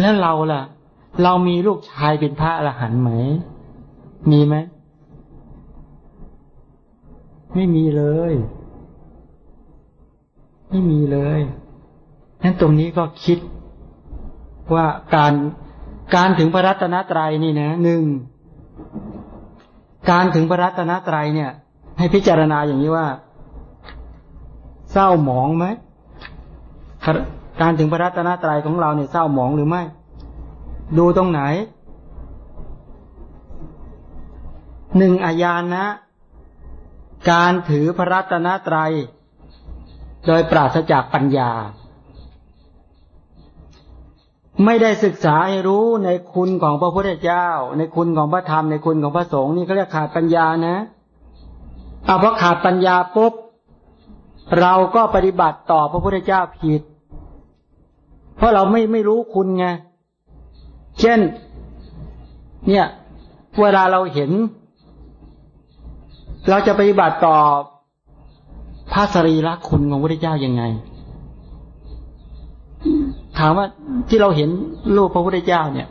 แล้วเราล่ะ เรามีลูกชายเป็นพระอรหันต์ไหม มีไหม ไม่มีเลย ไม่มีเลยนั้นตรงนี้ก็คิดว่าการการถึงพระรัตนตรัยนี่นะหนึ่งการถึงพระรัตนตรัยเนี่ย ให้พิจารณาอย่างนี้ว่า เศร้าหมองไหม การถึงพระรัตนตรัยของเราเนี่ยเศร้าหมองหรือไม่ ดูตรงไหนหนึ่งอาญานะ การถือพระรัตนตรัย โดยปราศจากปัญญา ไม่ได้ศึกษาให้รู้ในคุณของพระพุทธเจ้า ในคุณของพระธรรมในคุณของพระสงฆ์นี่เขาเรียกขาดปัญญานะเอาเพราะขาดปัญญาปุ๊บเราก็ปฏิบัติต่อพระพุทธเจ้าผิด เพราะเราไม่ไม่รู้คุณไง เช่น เนี่ย เวลาเราเห็น เราจะปฏิบัติต่อพระสรีระคุณของพระพุทธเจ้ายังไง ถามว่าที่เราเห็นรูปพระพุทธเจ้าเนี่ย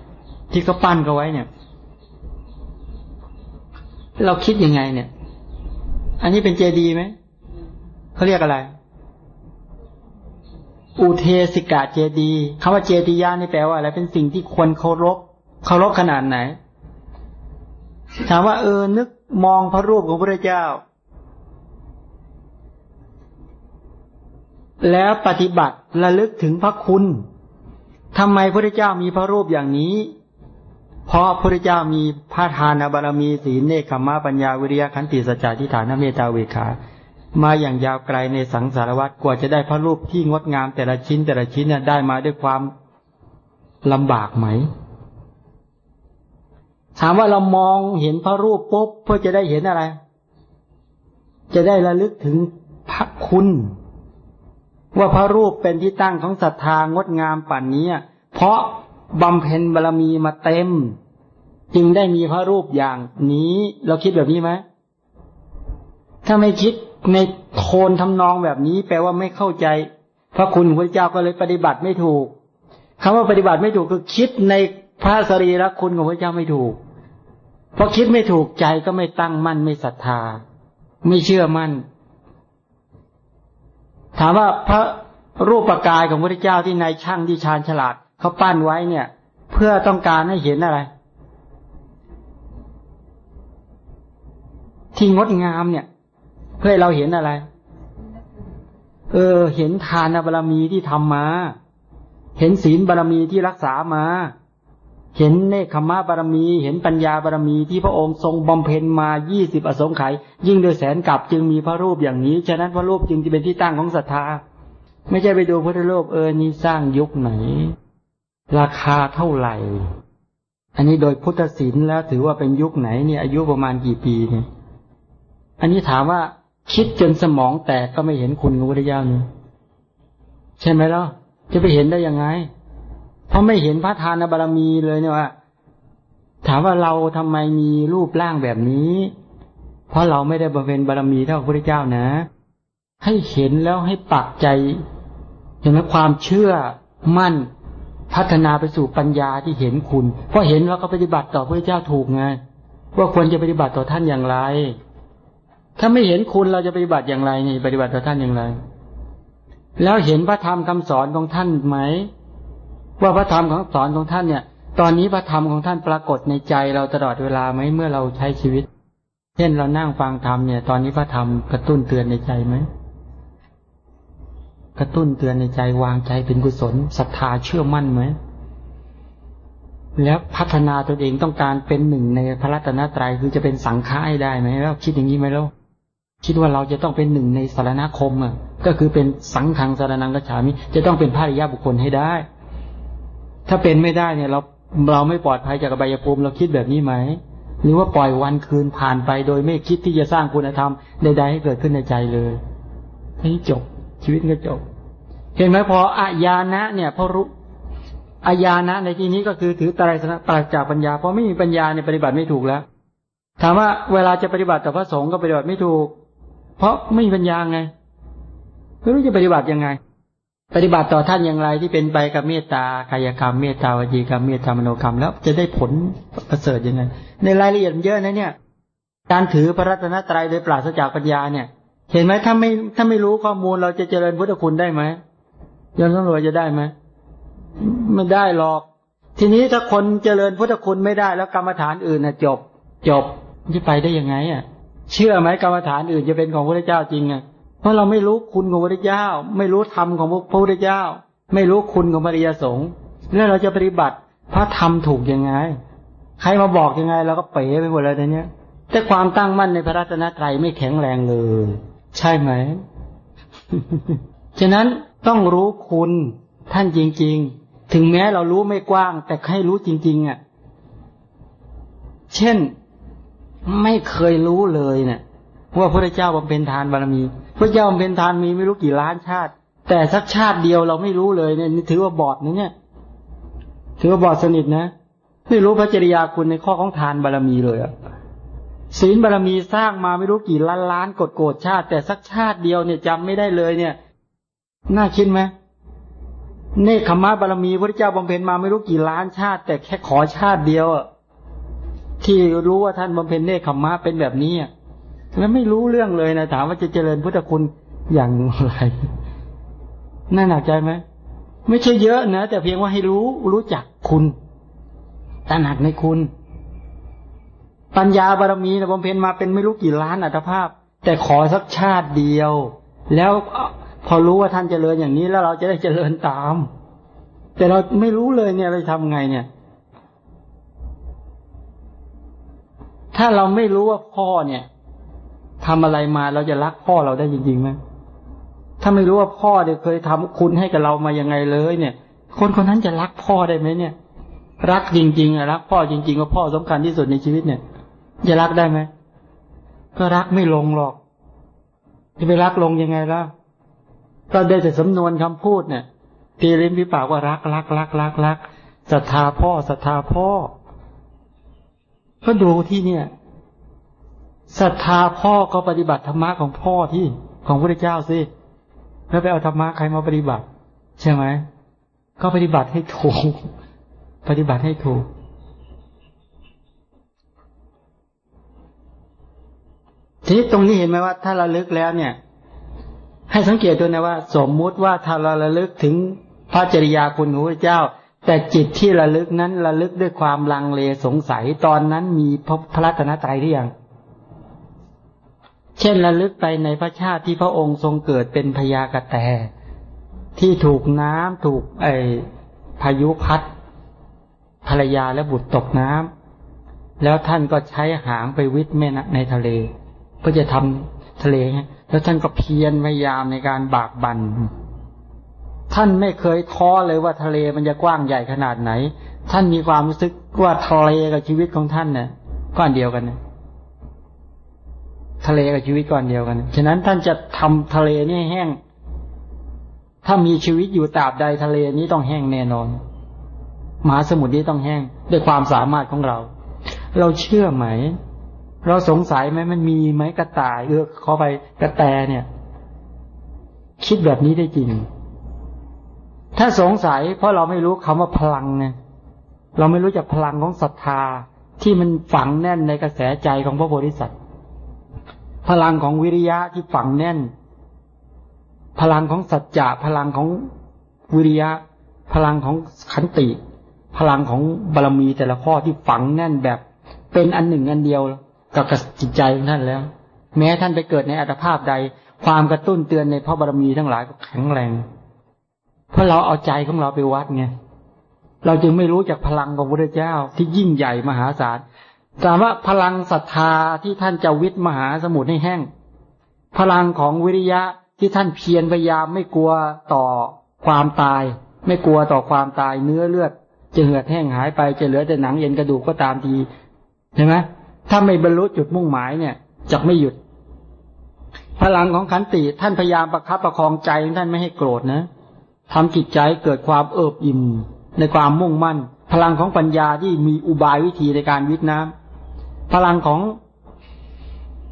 ที่เขาปั้นเขาไว้เนี่ย เราคิดยังไงเนี่ย อันนี้เป็นเจดีไหมเขาเรียกอะไร อุเทสิกะเจดีย์คำว่าเจดียานี่แปลว่าอะไรเป็นสิ่งที่ควรเคารพเคารพขนาดไหน ถามว่าเออนึกมองพระรูปของพระเจ้า แล้วปฏิบัติระลึกถึงพระคุณทำไมพระเจ้ามีพระรูปอย่างนี้ เพราะพระเจ้ามีพระทานบารมีศีลเนคขมะปัญญาวิริยะขันติสัจจะทิฏฐานเมตตาเวขา มาอย่างยาวไกลในสังสารวัฏกว่าจะได้พระรูปที่งดงามแต่ละชิ้นแต่ละชิ้นเนี่ยได้มาด้วยความลำบากไหม ถามว่าเรามองเห็นพระรูปปุ๊บเพื่อจะได้เห็นอะไร จะได้ระลึกถึงพระคุณ ว่าพระรูปเป็นที่ตั้งของศรัทธางดงามป่านนี้ เพราะบำเพ็ญบารรมีมาเต็ม จึงได้มีพระรูปอย่างนี้ เราคิดแบบนี้ไหมถ้าไม่คิด ในโทนทำนองแบบนี้ แปลว่าไม่เข้าใจ พระคุณพระเจ้าก็เลยปฏิบัติไม่ถูกคำว่าปฏิบัติไม่ถูกคือคิดในพระสรีระคุณของพระเจ้าไม่ถูกเพราะคิดไม่ถูกใจก็ไม่ตั้งมั่นไม่ศรัทธา ไม่เชื่อมั่น ถามว่าพระรูปปกายของพระเจ้าที่นายช่างที่ชาญฉลาดเขาปั้นไว้เนี่ย เพื่อต้องการให้เห็นอะไร ที่งดงามเนี่ย เพื่อเราเห็นอะไร เออ เห็นทานบารรมีที่ทำมา เห็นศีลบารรมีที่รักษามา เห็นเนคขมะบารมี เห็นปัญญาบารมีที่พระองค์ทรงบำเพ็ญมายี่สิบอสงไขยยิ่งโดยแสนกับจึงมีพระรูปอย่างนี้ ฉะนั้นพระรูปจึงจะเป็นที่ตั้งของศรัทธา ไม่ใช่ไปดูพระรูปเออ นี่สร้างยุคไหน ราคาเท่าไหร่ อันนี้โดยพุทธศิลแล้วถือว่าเป็นยุคไหนเนี่ยอายุประมาณกี่ปีเนี่ยอันนี้ถามว่า คิดจนสมองแตกก็ไม่เห็นคุณของพระเจ้านี่ใช่ไหมล่ะจะไปเห็นได้ยังไง เพราะไม่เห็นพระทานบารมีเลยเนี่ยว่าถามว่าเราทำไมมีรูปร่างแบบนี้ เพราะเราไม่ได้บำเพ็ญบารมีเท่าพระพุทธเจ้านะ ให้เห็นแล้วให้ปักใจเห็นไหมความเชื่อมั่นพัฒนาไปสู่ปัญญาที่เห็นคุณเพราะเห็นแล้วก็ปฏิบัติต่อพระพุทธเจ้าถูกไงว่าควรจะปฏิบัติต่อท่านอย่างไร ถ้าไม่เห็นคุณเราจะปฏิบัติอย่างไรนี่ปฏิบัติต่อท่านอย่างไร แล้วเห็นพระธรรมคำสอนของท่านไหม ว่าพระธรรมของสอนของท่านเนี่ย ตอนนี้พระธรรมของท่านปรากฏในใจเราตลอดเวลาไหมเมื่อเราใช้ชีวิต เช่นเรานั่งฟังธรรมเนี่ย ตอนนี้พระธรรมกระตุ้นเตือนในใจไหมกระตุ้นเตือนในใจวางใจเป็นกุศลศรัทธาเชื่อมั่นไหมแล้วพัฒนาตัวเองต้องการเป็นหนึ่งในพระรัตนตรัยคือจะเป็นสังฆายได้ไหมแล้วคิดอย่างนี้ไหมล่ะ คิดว่าเราจะต้องเป็นหนึ่งในสารณคมอะ ก็คือเป็นสังฆังสารนังกัจฉามิ จะต้องเป็นพระริยบุคคลให้ได้ ถ้าเป็นไม่ได้เนี่ย เราเราไม่ปลอดภัยจากอบายภูมิเราคิดแบบนี้ไหมหรือว่าปล่อยวันคืนผ่านไปโดยไม่คิดที่จะสร้างคุณธรรมใดๆให้เกิดขึ้นในใจเลยนี่จบ ชีวิตก็จบ เห็นไหมพออาญานะเนี่ยพอรู้อาญานะในที่นี้ก็คือถือตรายสนะปราจากปัญญาเพราะไม่มีปัญญาในปฏิบัติไม่ถูกแล้วถามว่าเวลาจะปฏิบัติต่อพระสงฆ์ก็ปฏิบัติไม่ถูก เพราะไม่มีปัญญาไงไม่รู้จะปฏิบัติยังไง ปฏิบัติต่อท่านอย่างไรที่เป็นไปกับเมตตากายกรรมเมตตาวจีกรรมเมตตามโนกรรมแล้วจะได้ผลประเสริฐยังไง ในรายละเอียดเยอะนะเนี่ย การถือพระรัตนตรัยโดยปราศจากปัญญาเนี่ย เห็นไหมถ้าไม่ถ้าไม่รู้ข้อมูลเราจะเจริญพุทธคุณได้ไหมยนตำรวจจะได้ไหมไม่ได้หรอก ทีนี้ถ้าคนเจริญพุทธคุณไม่ได้แล้วกรรมฐานอื่นน่ะ จบ จบจะไปได้ยังไงอะ เชื่อไหมกรรมฐานอื่นจะเป็นของพระเจ้าจริงอะเพราะเราไม่รู้คุณของพระเจ้า ไม่รู้ธรรมของพระพุทธเจ้า ไม่รู้คุณของพระริยสงฆ์แล้วเราจะปฏิบัติพระธรรมถูกยังไง ใครมาบอกยังไงเราก็เป๋ไปหมดเลยตอนนี้ยแต่ความตั้งมั่นในพระรัตนตรัยไม่แข็งแรงเลย ใช่ไหมฉะนั้นต้องรู้คุณท่านจริง ๆ ถึงแม้เรารู้ไม่กว้าง แต่ให้รู้จริง ๆ อะ เช่น ไม่เคยรู้เลยเนี่ยว่าพระเจ้าบำเพ็ญทานบารมี พระเจ้าบำเพ็ญทานมีไม่รู้กี่ล้านชาติ แต่สักชาติเดียวเราไม่รู้เลยเนี่ยนี่ถือว่าบอดนะเนี่ย ถือว่าบอดสนิทนะไม่รู้พระจริยาคุณในข้อของทานบารมีเลยอะศีลบารมีสร้างมาไม่รู้กี่ล้านล้านกดโกรธชาติ แต่สักชาติเดียวเนี่ยจำไม่ได้เลยเนี่ย น่าคิดไหมเนคขมะบารมีพระเจ้าบำเพ็ญมาไม่รู้กี่ล้านชาติ แต่แค่ขอชาติเดียวอะ ที่รู้ว่าท่านบำเพ็ญเนคขมะเป็นแบบนี้แล้วไม่รู้เรื่องเลยนะถามว่าจะเจริญพุทธคุณอย่างไรน่าหนักใจไหมไม่ใช่เยอะนะแต่เพียงว่าให้รู้รู้จักคุณตระหนักในคุณ ปัญญาบารมีนะบำเพ็ญมาเป็นไม่รู้กี่ล้านอัตภาพ แต่ขอสักชาติเดียว แล้วพอรู้ว่าท่านเจริญอย่างนี้แล้วเราจะได้เจริญตาม แต่เราไม่รู้เลยเนี่ยเราทำไงเนี่ย ถ้าเราไม่รู้ว่าพ่อเนี่ยทำอะไรมาเราจะรักพ่อเราได้จริงๆไหมถ้าไม่รู้ว่าพ่อเนี่ยเคยทำคุณให้กับเรามายังไงเลย เนี่ย คนคนนั้นจะรักพ่อได้ไหมเนี่ย รักจริงๆอะรักพ่อจริงๆว่าพ่อสำคัญที่สุดในชีวิตเนี่ย จะรักได้ไหมก็รักไม่ลงหรอก จะไปรักลงยังไงล่ะก็ได้แต่สำนวนคำพูดเนี่ยตีลิ้นพี่ปากว่ารักรักรักรักรักศรัทธาพ่อศรัทธาพ่อ ก็ดูที่เนี่ยศรัทธาพ่อก็ปฏิบัติธรรมะของพ่อที่ของพระเจ้าสิแล้วไปเอาธรรมะใครมาปฏิบัติ ใช่ไหมก็ปฏิบัติให้ถูก ปฏิบัติให้ถูก ทีนี้ตรงนี้เห็นไหมว่า ถ้าเราลึกแล้วเนี่ย ให้สังเกตด้วนะว่า สมมุติว่าถ้าเราระลึกถึงพระจริยาคุณของพระเจ้า แต่จิตที่ระลึกนั้นระลึกด้วยความลังเลสงสัยตอนนั้นมีพระพระรัตนตรัยหรือยัง เช่นระลึกไปในพระชาติที่พระองค์ทรงเกิดเป็นพยากระแตที่ถูกน้ำถูกไอพายุพัดภรรยาและบุตรตกน้ำแล้วท่านก็ใช้หางไปวิทแม่นในทะเล เพื่อจะทำทะเลแล้วท่านก็เพียรพยายามในการบากบัน่น ท่านไม่เคยท้อเลยว่าทะเลมันจะกว้างใหญ่ขนาดไหน ท่านมีความรู้สึกว่าทะเลกับชีวิตของท่านเนี่ยก้อนเดียวกันนะทะเลกับชีวิตก้อนเดียวกัน ฉะนั้นท่านจะทำทะเลนี่แห้ง ถ้ามีชีวิตอยู่ตราบใดทะเลนี้ต้องแห้งแน่นอนมหาสมุทรนี้ต้องแห้ง ด้วยความสามารถของเรา เราเชื่อไหม เราสงสัยไหมมันมีไหมกระต่ายเออเข้าไปกระแตเนี่ย คิดแบบนี้ได้จริง ถ้าสงสัย เพราะเราไม่รู้คำว่าพลังไงเราไม่รู้จักพลังของศรัทธาที่มันฝังแน่นในกระแสใจของพระโพธิสัตว์พลังของวิริยะที่ฝังแน่น พลังของสัจจะพลังของวิริยะ พลังของขันติ พลังของบารมีแต่ละข้อที่ฝังแน่นแบบ เป็นอันหนึ่งอันเดียวกับจิตใจของท่านแล้ว แม้ท่านไปเกิดในอัตภาพใด ความกระตุ้นเตือนในพระบารมีทั้งหลายก็แข็งแรง เพราะเราเอาใจของเราไปวัดไงเราจึงไม่รู้จากพลังของพระเจ้าที่ยิ่งใหญ่มหาศาลถามว่าพลังศรัทธาที่ท่านจะวิทย์มหาสมุทรให้แห้ง พลังของวิริยะที่ท่านเพียรพยายามไม่กลัวต่อความตาย ไม่กลัวต่อความตายเนื้อเลือด จะเหือดแห้งหายไปจะเหลือแต่หนังเย็นกระดูกก็ตามทีเห็นไหมถ้าไม่บรรลุจุดมุ่งหมายเนี่ยจะไม่หยุด พลังของขันติท่านพยายามประคับประคองใจท่านไม่ให้โกรธนะ ทำจิตใจเกิดความเอิบอิ่ม ในความมุ่งมั่น พลังของปัญญาที่มีอุบายวิธีในการวิทน้ำพลังของ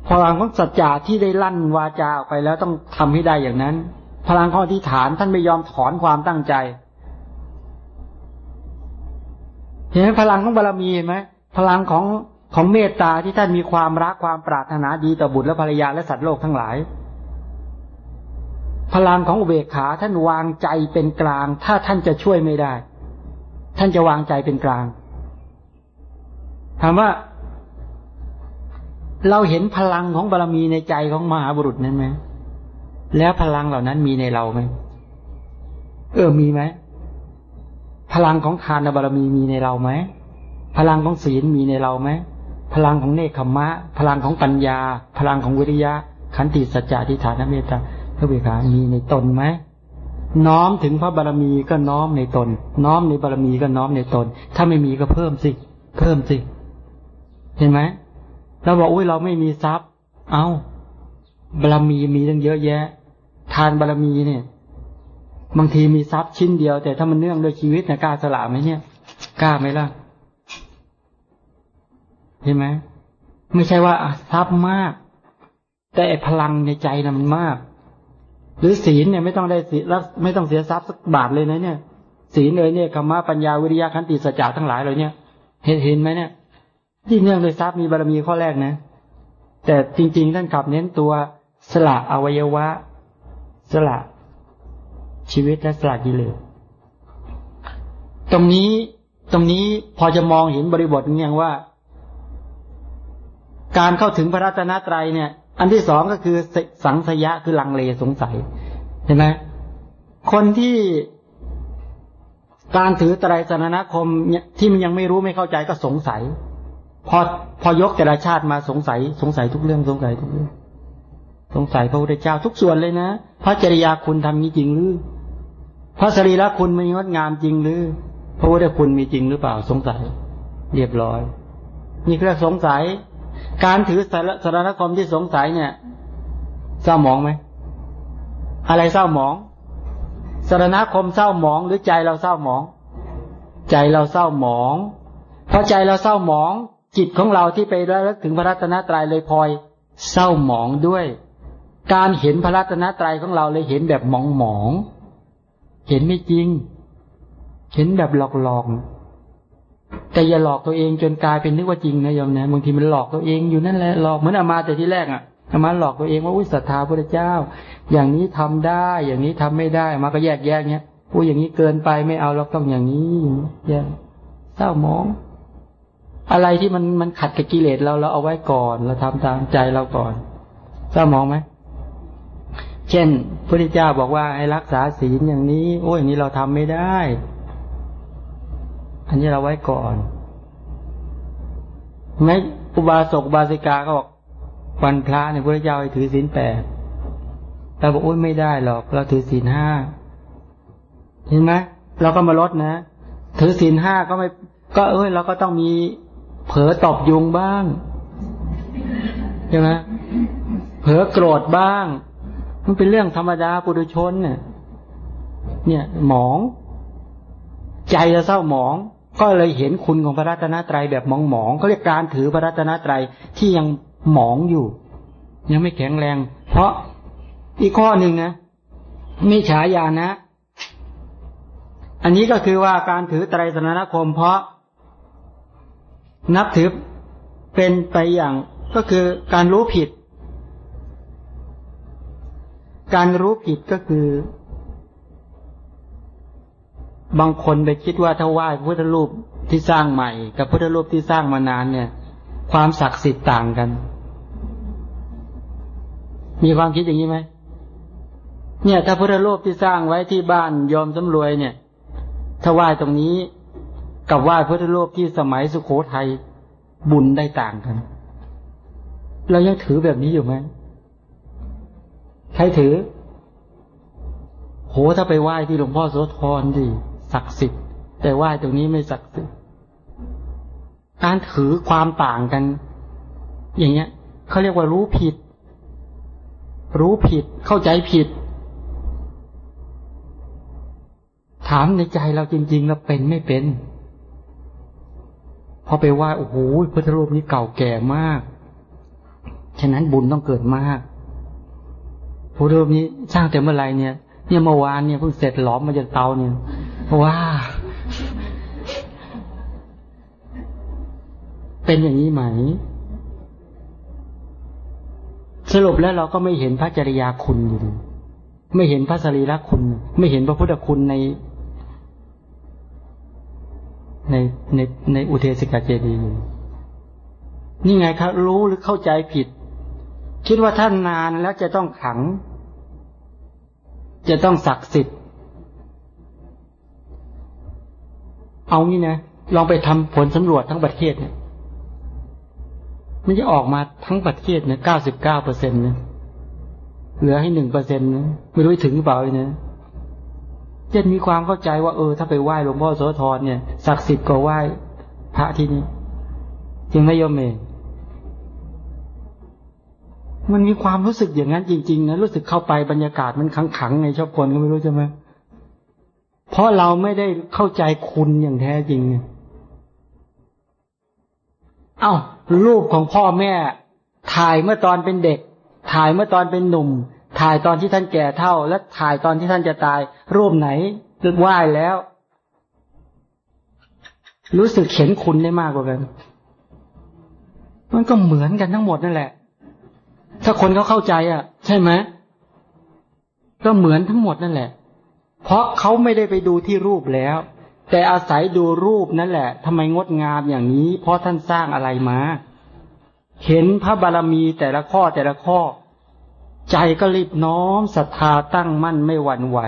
พลังของสัจจะที่ได้ลั่นวาจาออกไปแล้วต้องทำให้ได้อย่างนั้น พลังข้อที่ฐานท่านไม่ยอมถอนความตั้งใจเห็นไหมพลังของบารมีเห็นไหมพลังของของเมตตาที่ท่านมีความรักความปรารถนาดีต่อบุตรและภรรยาและสัตว์โลกทั้งหลาย พลังของอุเบกขาท่านวางใจเป็นกลาง ถ้าท่านจะช่วยไม่ได้ ท่านจะวางใจเป็นกลางถามว่า เราเห็นพลังของบารมีในใจของมหาบุรุษนั้นไหมแล้วพลังเหล่านั้นมีในเราไหมเออมีไหมพลังของทานบารมีมีในเราไหมพลังของศีลมีในเราไหมพลังของเนคขมะ พลังของปัญญา พลังของวิริยะ ขันติสัจจะทิฏฐานเมตตา พระเวขามีในตนไหมน้อมถึงพระบารมีก็น้อมในตน น้อมในบารมีก็น้อมในตน ถ้าไม่มีก็เพิ่มสิ เพิ่มสิ เห็นไหมเราบอกอุ้ยเราไม่มีทรัพย์ เอา้าบารมีมีตั้งเยอะแยะ ทานบารมีเนี่ย บางทีมีทรัพย์ชิ้นเดียว แต่ถ้ามันเนื่องด้วยชีวิตนะกล้าสละไหมเนี่ยกล้าไหมล่ะเห็นไหมไม่ใช่ว่าทรัพย์มาก แต่พลังในใจนะมันมาก หรือศีลเนี่ยไม่ต้องได้ศีลไม่ต้องเสียทรัพย์สักบาทเลยนะเนี่ยศีลเลยเนี่ยคำว่าปัญญาวิริยะขันติสัจจะทั้งหลายเลยเนี่ย เห็นเห็นไหมเนี่ยที่เนื่องโดยทรัพย์มีบารมีข้อแรกนะ แต่จริง ๆ ท่านขับเน้นตัวสละอวัยวะ สละชีวิตและสละกิเลสตรงนี้ตรงนี้พอจะมองเห็นบริบทอย่างว่า การเข้าถึงพระรัตนตรัยเนี่ย อันที่สองก็คือสังสยะคือลังเลสงสัย เห็นไหมคนที่การถือไตรสนณคมที่มันยังไม่รู้ไม่เข้าใจก็สงสัย พอพอยกแต่ละชาติมาสงสัย สงสัยทุกเรื่องสงสัยทุกเรื่อง สงสัยพระพุทธเจ้าทุกส่วนเลยนะพระจริยาคุณทำนี้จริงหรือพระสรีระคุณมีงดงามจริงหรือพระพุทธคุณมีจริงหรือเปล่าสงสัย เรียบร้อยนี่คือสงสัย การถือสารณคมที่สงสัยเนี่ยเศร้าหมองไหมอะไรเศร้าหมองสารณคมเศร้าหมองหรือใจเราเศร้าหมอง ใจเราเศร้าหมองเพราะใจเราเศร้าหมอง จิตของเราที่ไประลึกถึงพระรัตนตรัยเลยพลอย เศร้าหมองด้วย การเห็นพระรัตนตรัยของเราเลยเห็นแบบหมองหมอง เห็นไม่จริง เห็นแบบหลอกหลอก แต่อย่าหลอกตัวเองจนกลายเป็นนึกว่าจริงนะโยมนะบางทีมันหลอกตัวเองอยู่นั่นแหละหลอกเหมือนอามาแต่ที่แรกอะอามาหลอกตัวเองว่าอุ้ยศรัทธาพระเจ้า อย่างนี้ทำได้ อย่างนี้ทำไม่ได้มาก็แยกแยกเนี้ยอุ้ยอย่างนี้เกินไปไม่เอาเราต้องอย่างนี้แยกเศร้ามอง อะไรที่มันมันขัดกับกิเลสเราเราเอาไว้ก่อน เราทำตามใจเราก่อนเศร้ามองไหมเช่นพระเจ้าบอกว่าให้รักษาศีลอย่างนี้ โอ้ยอย่างนี้เราทำไม่ได้ อันนี้เราไว้ก่อนไหมอุบาสกบาสิกาก็บอกวันพระเนี่ยพระเจ้าให้ถือศีลแปดเราบอกโอ้ยไม่ได้หรอก เราถือศีลห้าเห็นไหมเราก็มาลดนะ ถือศีลห้าก็ไม่ ก็เอ้ยเราก็ต้องมีเผลอตอบยุงบ้างใช่ไหมเผลอโกรธบ้าง มันเป็นเรื่องธรรมดาปุถุชนเนี่ย เนี่ย หมอง ใจจะเศร้าหมอง ก็เลยเห็นคุณของพระรัตนตรัยแบบมองหมองเขาเรียกการถือพระรัตนตรัยที่ยังหมองอยู่ ยังไม่แข็งแรง เพราะอีกข้อหนึ่งนะมีฉายานะ อันนี้ก็คือว่าการถือไตรสนคม เพราะ นับถือเป็นไปอย่างก็คือการรู้ผิด การรู้ผิดก็คือ บางคนไปคิดว่าถ้าไหว้พุทธรูปที่สร้างใหม่ กับพุทธรูปที่สร้างมานานเนี่ย ความศักดิ์สิทธิ์ต่างกัน มีความคิดอย่างนี้ไหมเนี่ย ถ้าพุทธรูปที่สร้างไว้ที่บ้านยอมสำรวยเนี่ย ถ้าไหว้ตรงนี้กับไหว้พุทธรูปที่สมัยสุขโขทัยบุญได้ต่างกัน เรายังถือแบบนี้อยู่ไหมใครถือ โหถ้าไปไหว้ที่หลวงพ่อโสธรดิ ศักดิ์สิทธิ์ แต่ว่าตรงนี้ไม่ศักดิ์สิทธิ์การถือความต่างกัน อย่างเงี้ยเขาเรียกว่ารู้ผิด รู้ผิดเข้าใจผิด ถามในใจเราจริงๆเราเป็นไม่เป็น พอไปว่าโอ้โหพุทธรูปนี้เก่าแก่มาก ฉะนั้นบุญต้องเกิดมากพุทธรูปนี้สร้างแต่เมื่อไรเนี่ย เนี่ยเมื่อวานเนี่ยเพิ่งเสร็จหลอมมาจากเตาเนี่ยว้าเป็นอย่างนี้ไหม สรุปแล้วเราก็ไม่เห็นพระจริยาคุณอยู่ไม่เห็นพระสรีระคุณ ไม่เห็นพระพุทธคุณใน ในในในอุเทสิกาเจดีย์นี่ไงครับ รู้หรือเข้าใจผิด คิดว่าท่านนานแล้วจะต้องขัง จะต้องศักดิ์สิทธิ์ เอางี้นะ ลองไปทำผลสำรวจทั้งประเทศเนี่ย มันจะออกมาทั้งประเทศเนี่ยเก้าสิบเก้าเปอร์เซ็นต์เนี่ยเหลือให้หนึ่งเปอร์เซ็นต์นะไม่รู้ถึงหรือเปล่าเลยนะจะมีความเข้าใจว่าเออ ถ้าไปไหว้หลวงพ่อโสธรเนี่ยศักดิ์สิทธิ์กว่าไหว้พระที่นี่จริงไหมโยมเมย์ มันมีความรู้สึกอย่างนั้นจริงๆนะรู้สึกเข้าไปบรรยากาศมันขังๆไงชอบคนก็ไม่รู้ใช่ไหมเพราะเราไม่ได้เข้าใจคุณอย่างแท้จริงเอา้ารูปของพ่อแม่ ถ่ายเมื่อตอนเป็นเด็ก ถ่ายเมื่อตอนเป็นหนุ่ม ถ่ายตอนที่ท่านแก่เท่า และถ่ายตอนที่ท่านจะตาย รูปไหนจะไหว้แล้ว รู้สึกเข็นคุณได้มากกว่ากัน มันก็เหมือนกันทั้งหมดนั่นแหละ ถ้าคนเขาเข้าใจอะ ใช่ไหมก็เหมือนทั้งหมดนั่นแหละ เพราะเขาไม่ได้ไปดูที่รูปแล้ว แต่อาศัยดูรูปนั่นแหละทำไมงดงามอย่างนี้ เพราะท่านสร้างอะไรมา เห็นพระบารมีแต่ละข้อแต่ละข้อ ใจก็รีบน้อมศรัทธาตั้งมั่นไม่หวั่นไหว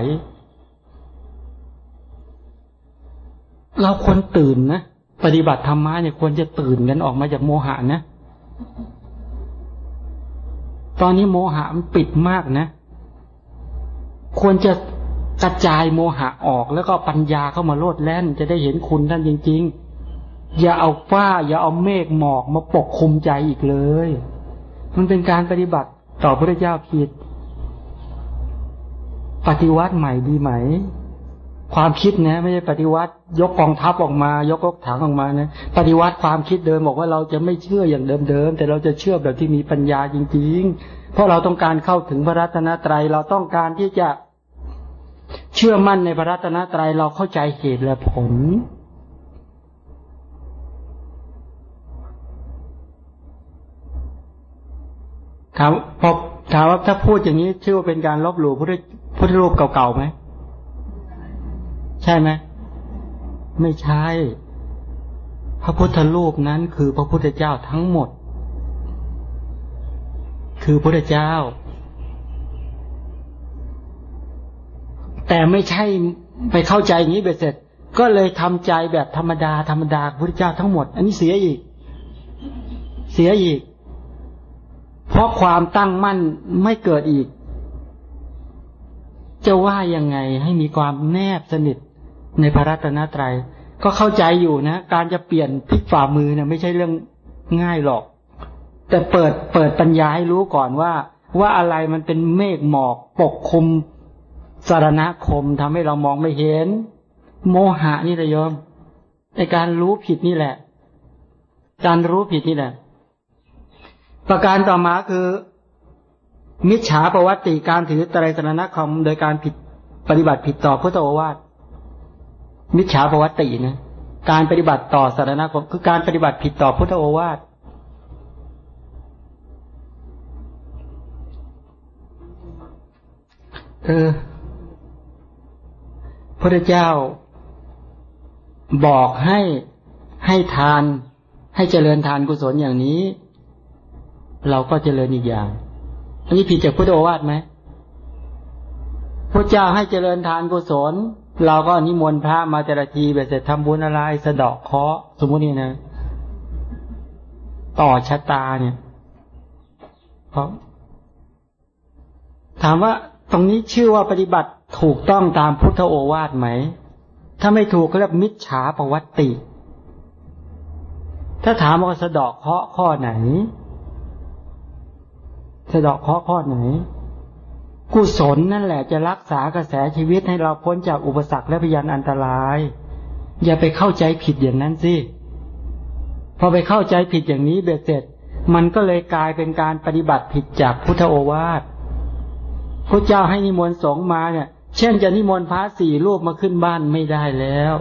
เราควรตื่นนะ ปฏิบัติธรรมะเนี่ยควรจะตื่นกันออกมาจากโมหะนะ ตอนนี้โมหะมันปิดมากนะ ควรจะกระจายโมหะออกแล้วก็ปัญญาเข้ามาโลดแล่น จะได้เห็นคุณท่านจริง ๆ อย่าเอาฟ้า อย่าเอาเมฆหมอกมาปกคลุมใจอีกเลย มันเป็นการปฏิบัติต่อพระเจ้าผิด ปฏิวัติใหม่ดีไหม ความคิดนะ ไม่ใช่ปฏิวัติ ยกกองทัพออกมา ยกรถถังออกมานะปฏิวัติความคิดเดิมบอกว่าเราจะไม่เชื่ออย่างเดิมๆแต่เราจะเชื่อแบบที่มีปัญญาจริง ๆ เพราะเราต้องการเข้าถึงพระรัตนตรัยเราต้องการที่จะเชื่อมั่นในพระรัตนตรัยเราเข้าใจเหตุและผลถามพอถามว่าถ้าพูดอย่างนี้ชื่อว่าเป็นการลบหลู่พุทธพุทธรูปเก่าๆไหมใช่ไหม ไม่ใช่ พระพุทธรูปนั้นคือพระพุทธเจ้าทั้งหมด คือพระพุทธเจ้า แต่ไม่ใช่ไปเข้าใจอย่างนี้เบ็ดเสร็จ ก็เลยทำใจแบบธรรมดาธรรมดาพระเจ้าทั้งหมด อันนี้เสียอีก เสียอีก เพราะความตั้งมั่นไม่เกิดอีกจะว่ายังไงให้มีความแนบสนิท ในพระรัตนตรยัย ก็เข้าใจอยู่นะ การจะเปลี่ยนพลิกฝ่ามือเนะี่ยไม่ใช่เรื่องง่ายหรอก แต่เปิดเปิดปัญญาให้รู้ก่อนว่า ว่าอะไรมันเป็นเมฆหมอกปกคลุมสารณคมทำให้เรามองไม่เห็น โมหะนี่เลยโยมในการรู้ผิดนี่แหละ การรู้ผิดนี่แหละ ประการต่อมาคือ มิจฉาประวัติการถือไตรสรณคมโดยการผิดปฏิบัติผิดต่อพุทธโอวาท มิจฉาประวัตินะการปฏิบัติต่อสารณคมคือการปฏิบัติผิดต่อพุทธโอวาทเออพระเจ้าบอกให้ให้ทาน ให้เจริญทานกุศลอย่างนี้ เราก็เจริญอีกอย่าง อันนี้ผิดจากพุทธโอวาทไหมพระเจ้าให้เจริญทานกุศล เราก็นิมนต์พระมาแต่ละทีแบบเสร็จทำบุญอะไรสะดอกเคาะสมมตินี่นะ ต่อชะตาเนี่ยเพราะถามว่าตรงนี้ชื่อว่าปฏิบัติถูกต้องตามพุทธโอวาทไหม ถ้าไม่ถูกก็เรียกมิจฉาประวัติ ถ้าถามว่าสะดอกเคาะข้อไหน สะดอกเคาะข้อไหน กุศลนั่นแหละจะรักษากระแสชีวิตให้เราพ้นจากอุปสรรคและพยานอันตราย อย่าไปเข้าใจผิดอย่างนั้นสิพอไปเข้าใจผิดอย่างนี้เบ็ดเสร็จ มันก็เลยกลายเป็นการปฏิบัติผิดจากพุทธโอวาทพระเจ้าให้นิมนต์สงมาเนี่ย เช่นจะนิมนต์พระสี่รูปมาขึ้นบ้านไม่ได้แล้ว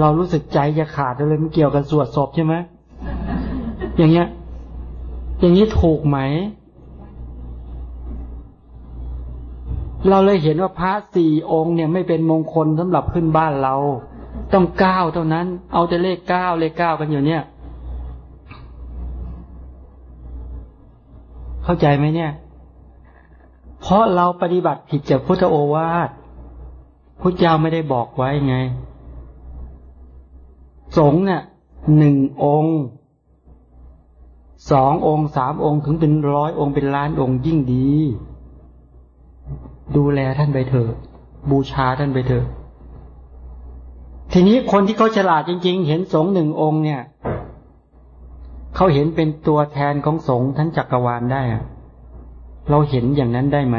เรารู้สึกใจจะขาดเลยมันเกี่ยวกับสวดศพใช่ไหมอย่างเงี้ย อย่างนี้ถูกไหม เราเลยเห็นว่าพระสี่องค์เนี่ยไม่เป็นมงคลสำหรับขึ้นบ้านเรา ต้องเก้าเท่านั้น เอาแต่เลขเก้าเลขเก้ากันอยู่เนี่ย เข้าใจไหมเนี่ย เพราะเราปฏิบัติผิดจากพุทธโอวาทพุทธเจ้าไม่ได้บอกไว้ไง สง์เนี่ยหนึ่งองค์สององค์สามองค์ถึงเป็นร้อยองค์เป็นล้านองค์ยิ่งดี ดูแลท่านไปเถอะบูชาท่านไปเถอะทีนี้คนที่เขาฉลาดจริง ๆ เห็นสงฆ์หนึ่งองค์เนี่ยเขาเห็นเป็นตัวแทนของสงฆ์ทั้งจักรวาลได้เราเห็นอย่างนั้นได้ไหม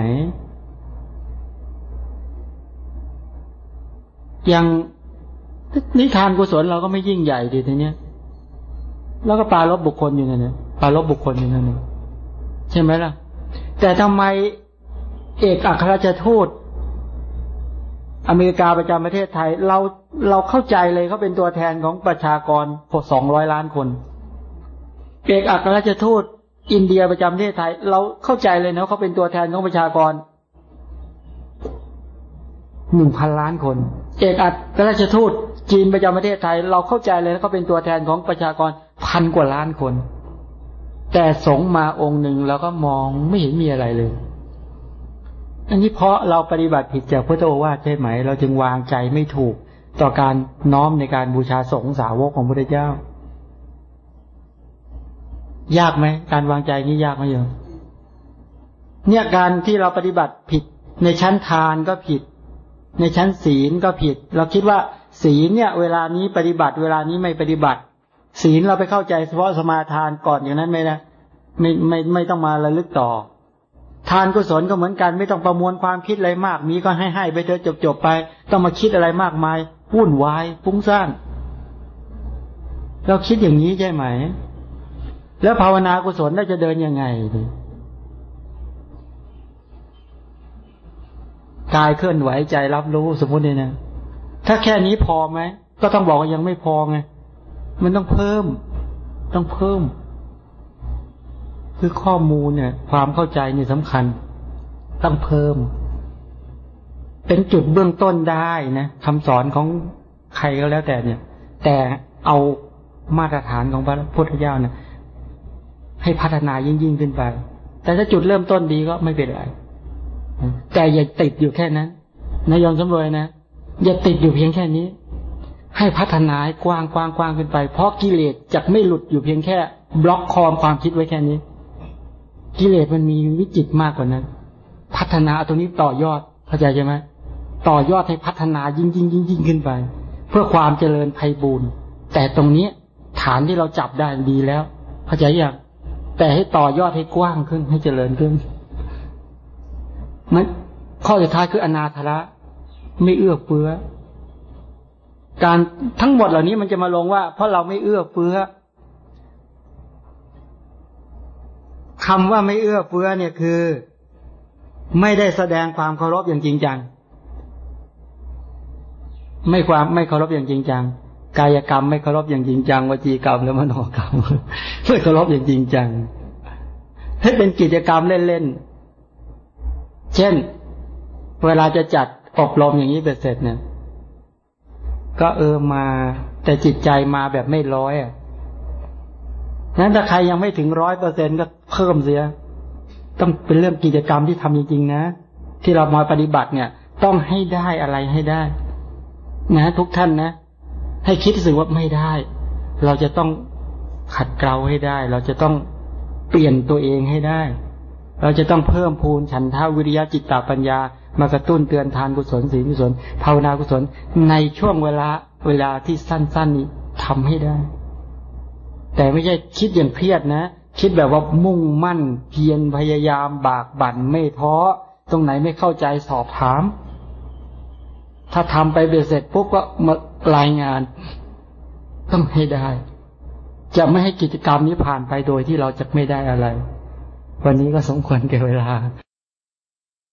อย่างนิทานกุศลเราก็ไม่ยิ่งใหญ่ดีทีเนี้ยแล้วก็ปาลบบุคคลอยู่นั่นเนี่ยปาลบบุคคลอยู่นั่นเนี่ยใช่ไหมล่ะ แต่ทำไม เอกอัครราชทูต อเมริกาประจำประเทศไทย เราเราเข้าใจเลยเขาเป็นตัวแทนของประชากรสองร้อยล้านคน เอกอัครราชทูต อินเดียประจำประเทศไทย เราเข้าใจเลยนะเขาเป็นตัวแทนของประชากรหนึ่งพันล้านคน เอกอัครราชทูตจีนประจำประเทศไทย เราเข้าใจเลยนะเขาเป็นตัวแทนของประชากรพันกว่าล้านคน แต่สงมาองค์หนึ่งเราก็มองไม่เห็นมีอะไรเลย อันนี้เพราะเราปฏิบัติผิดจากพระโอวาทใช่ไหม เราจึงวางใจไม่ถูกต่อการน้อมในการบูชาสงสาวกของพระเจ้า ยากไหมการวางใจนี้ยากไหมโยมเนี่ยการที่เราปฏิบัติผิด ในชั้นทานก็ผิด ในชั้นศีลก็ผิด เราคิดว่า ศีลเนี่ย เวลานี้ปฏิบัติ เวลานี้ไม่ปฏิบัติ ศีลเราไปเข้าใจเฉพาะสมาทานก่อนอย่างนั้นไม่นะไม่ไม่ไม่ต้องมาระลึกต่อ ทานกุศลก็เหมือนกันไม่ต้องประมวลความคิดอะไรมาก มีก็ให้ให้ไปเถอะจบจบไป ต้องมาคิดอะไรมากมายวุ่นวายฟุ้งซ่านเราคิดอย่างนี้ใช่ไหม แล้วภาวนากุศลเราจะเดินยังไงดีกายเคลื่อนไหวใจรับรู้สมมติเนี่ยนะถ้าแค่นี้พอไหม ก็ต้องบอกว่ายังไม่พอไง มันต้องเพิ่ม ต้องเพิ่ม คือข้อมูลเนี่ย ความเข้าใจนี่สำคัญ ต้องเพิ่ม เป็นจุดเบื้องต้นได้นะคำสอนของใครก็แล้วแต่เนี่ย แต่เอามาตรฐานของพระพุทธเจ้าเนี่ยให้พัฒนายิ่งยิ่งขึ้นไป แต่ถ้าจุดเริ่มต้นดีก็ไม่เป็นไร แต่อย่าติดอยู่แค่นั้นนายยอมสมรวยนะ อย่าติดอยู่เพียงแค่นี้ ให้พัฒนาให้กว้างกว้างกว้างขึ้นไป เพราะกิเลสจะไม่หลุดอยู่เพียงแค่ บล็อกคอมความคิดไว้แค่นี้ กิเลสมันมีวิจิตมากกว่านั้น พัฒนาตรงนี้ต่อยอดเข้าใจใช่ไหมต่อยอดให้พัฒนายิ่งยิ่งยิ่งยิ่งขึ้นไป เพื่อความเจริญไพบูรณ์แต่ตรงนี้ฐานที่เราจับได้ดีแล้วเข้าใจยังแต่ให้ต่อยอดให้กว้างขึ้นให้เจริญขึ้นมันข้อสุดท้ายคืออนาถระไม่เอื้อเฟื้อ การทั้งหมดเหล่านี้มันจะมาลงว่า เพราะเราไม่เอื้อเฟื้อ คำว่าไม่เอื้อเฟื้อเนี่ยคือ ไม่ได้แสดงความเคารพอย่างจริงจัง ไม่ความไม่เคารพอย่างจริงจัง กายกรรมไม่เคารพอย่างจริงจังวจีกรรมและมโนกรรมไม่เคารพอย่างจริงจังให้เป็นกิจกรรมเล่นๆ เช่น เวลาจะจัดอบรมอย่างนี้เสร็จเนี่ย ก็เออมา แต่จิตใจมาแบบไม่ร้อยอะ นั้นถ้าใครยังไม่ถึงร้อยเปอร์เซ็นก็เพิ่มเสีย ต้องเป็นเรื่องกิจกรรมที่ทำจริงๆนะ ที่เรามาปฏิบัติเนี่ย ต้องให้ได้อะไรให้ได้ นะ ทุกท่านนะ ให้คิดสึกว่าไม่ได้ เราจะต้องขัดเกลาให้ได้ เราจะต้องเปลี่ยนตัวเองให้ได้ เราจะต้องเพิ่มพูนฉันทาวิริยะจิตตปัญญามากระตุ้นเตือนทานกุศลศีลกุศลภาวนากุศลในช่วงเวลาเวลาที่สั้นๆนี้ทำให้ได้ แต่ไม่ใช่คิดอย่างเครียดนะ คิดแบบว่ามุ่งมั่น เพียรพยายามบากบั่นไม่ท้อ ตรงไหนไม่เข้าใจสอบถาม ถ้าทำไปเบเสร็จปุ๊บก็มารายงานต้องให้ได้ จะไม่ให้กิจกรรมนี้ผ่านไปโดยที่เราจะไม่ได้อะไร วันนี้ก็สมควรแก่เวลา